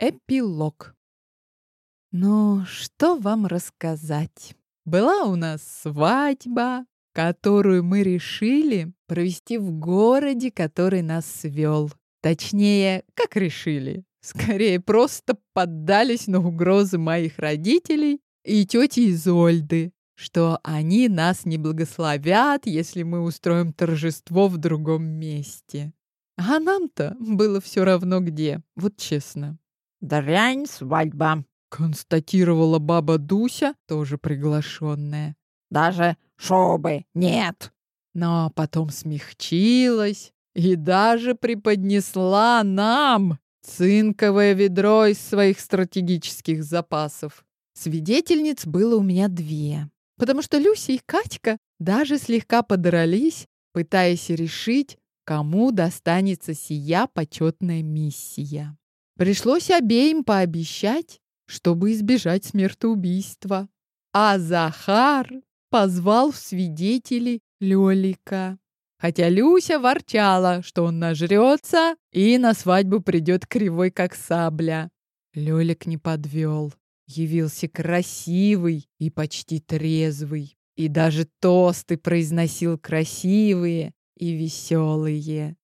Эпилог. Ну, что вам рассказать? Была у нас свадьба, которую мы решили провести в городе, который нас свел. Точнее, как решили. Скорее, просто поддались на угрозы моих родителей и тети Изольды, что они нас не благословят, если мы устроим торжество в другом месте. А нам-то было все равно где, вот честно. Дрянь свадьба, констатировала баба Дуся, тоже приглашенная. Даже шубы нет. Но потом смягчилась и даже преподнесла нам цинковое ведро из своих стратегических запасов. Свидетельниц было у меня две, потому что Люся и Катька даже слегка подрались, пытаясь решить, кому достанется сия почетная миссия. Пришлось обеим пообещать, чтобы избежать смертоубийства. А Захар позвал в свидетели Лёлика. Хотя Люся ворчала, что он нажрется и на свадьбу придет кривой, как сабля. Лёлик не подвел. Явился красивый и почти трезвый. И даже тосты произносил красивые и веселые.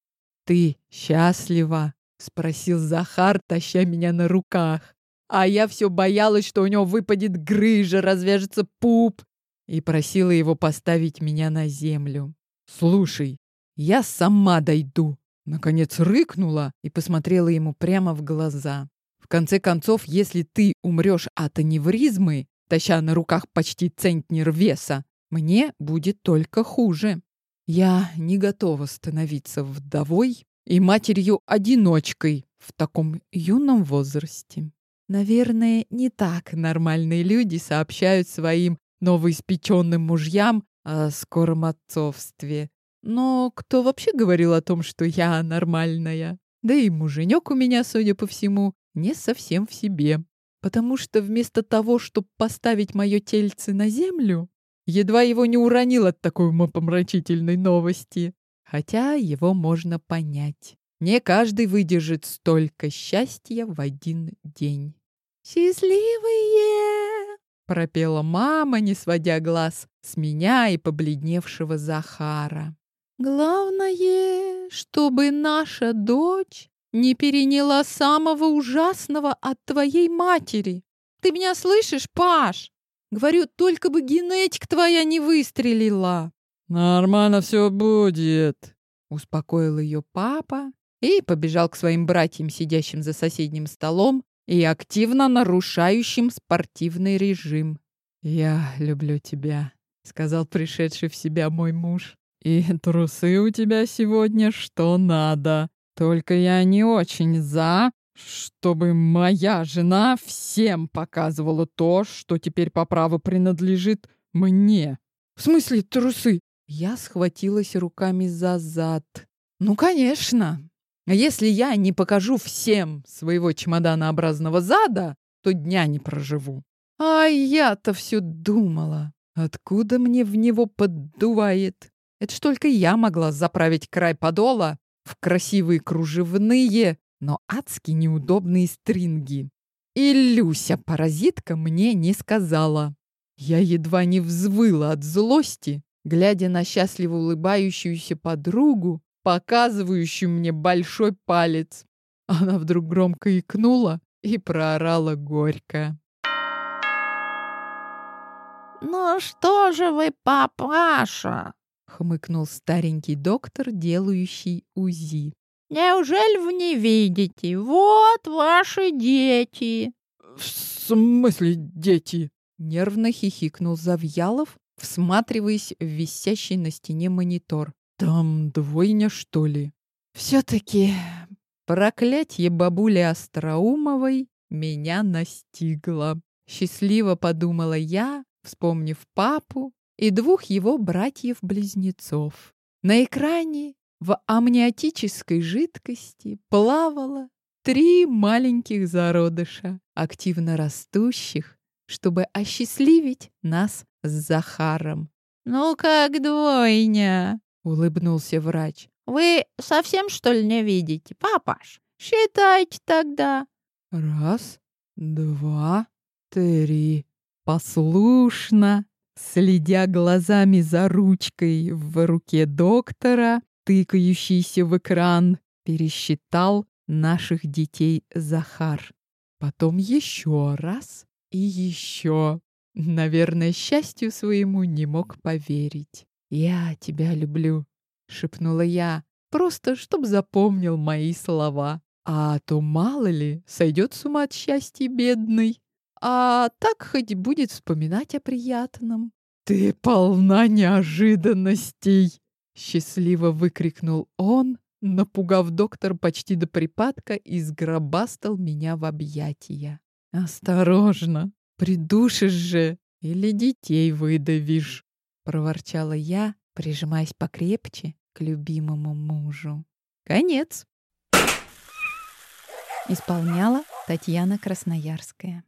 «Ты счастлива?» Спросил Захар, таща меня на руках. А я все боялась, что у него выпадет грыжа, развяжется пуп. И просила его поставить меня на землю. «Слушай, я сама дойду!» Наконец рыкнула и посмотрела ему прямо в глаза. «В конце концов, если ты умрешь от аневризмы, таща на руках почти центнер веса, мне будет только хуже. Я не готова становиться вдовой и матерью-одиночкой в таком юном возрасте. Наверное, не так нормальные люди сообщают своим новоиспеченным мужьям о скором отцовстве. Но кто вообще говорил о том, что я нормальная? Да и муженек у меня, судя по всему, не совсем в себе. Потому что вместо того, чтобы поставить мое тельце на землю, едва его не уронил от такой умопомрачительной новости. Хотя его можно понять. Не каждый выдержит столько счастья в один день. «Счастливые!» — пропела мама, не сводя глаз с меня и побледневшего Захара. «Главное, чтобы наша дочь не переняла самого ужасного от твоей матери. Ты меня слышишь, Паш? Говорю, только бы генетик твоя не выстрелила!» «Нормально все будет», — успокоил ее папа и побежал к своим братьям, сидящим за соседним столом и активно нарушающим спортивный режим. «Я люблю тебя», — сказал пришедший в себя мой муж. «И трусы у тебя сегодня что надо. Только я не очень за, чтобы моя жена всем показывала то, что теперь по праву принадлежит мне». «В смысле трусы?» Я схватилась руками за зад. Ну, конечно. А если я не покажу всем своего чемоданообразного зада, то дня не проживу. А я-то все думала, откуда мне в него поддувает. Это ж только я могла заправить край подола в красивые кружевные, но адски неудобные стринги. И Люся, паразитка, мне не сказала. Я едва не взвыла от злости, глядя на счастливо улыбающуюся подругу, показывающую мне большой палец. Она вдруг громко икнула и проорала горько. «Ну что же вы, папаша?» — хмыкнул старенький доктор, делающий УЗИ. «Неужели вы не видите? Вот ваши дети!» «В смысле дети?» — нервно хихикнул Завьялов, всматриваясь в висящий на стене монитор. «Там двойня, что ли?» «Все-таки проклятье бабули Остроумовой меня настигло». Счастливо подумала я, вспомнив папу и двух его братьев-близнецов. На экране в амниотической жидкости плавало три маленьких зародыша, активно растущих, чтобы осчастливить нас с Захаром. «Ну как двойня?» — улыбнулся врач. «Вы совсем, что ли, не видите, папаш? Считайте тогда». Раз, два, три. Послушно, следя глазами за ручкой в руке доктора, тыкающийся в экран, пересчитал наших детей Захар. Потом еще раз и еще. Наверное, счастью своему не мог поверить. «Я тебя люблю», — шепнула я, просто чтоб запомнил мои слова. А то, мало ли, сойдет с ума от счастья бедный. А так хоть будет вспоминать о приятном. «Ты полна неожиданностей!» — счастливо выкрикнул он, напугав доктор почти до припадка и сгробастал меня в объятия. «Осторожно! Придушишь же или детей выдавишь!» — проворчала я, прижимаясь покрепче к любимому мужу. Конец. Исполняла Татьяна Красноярская.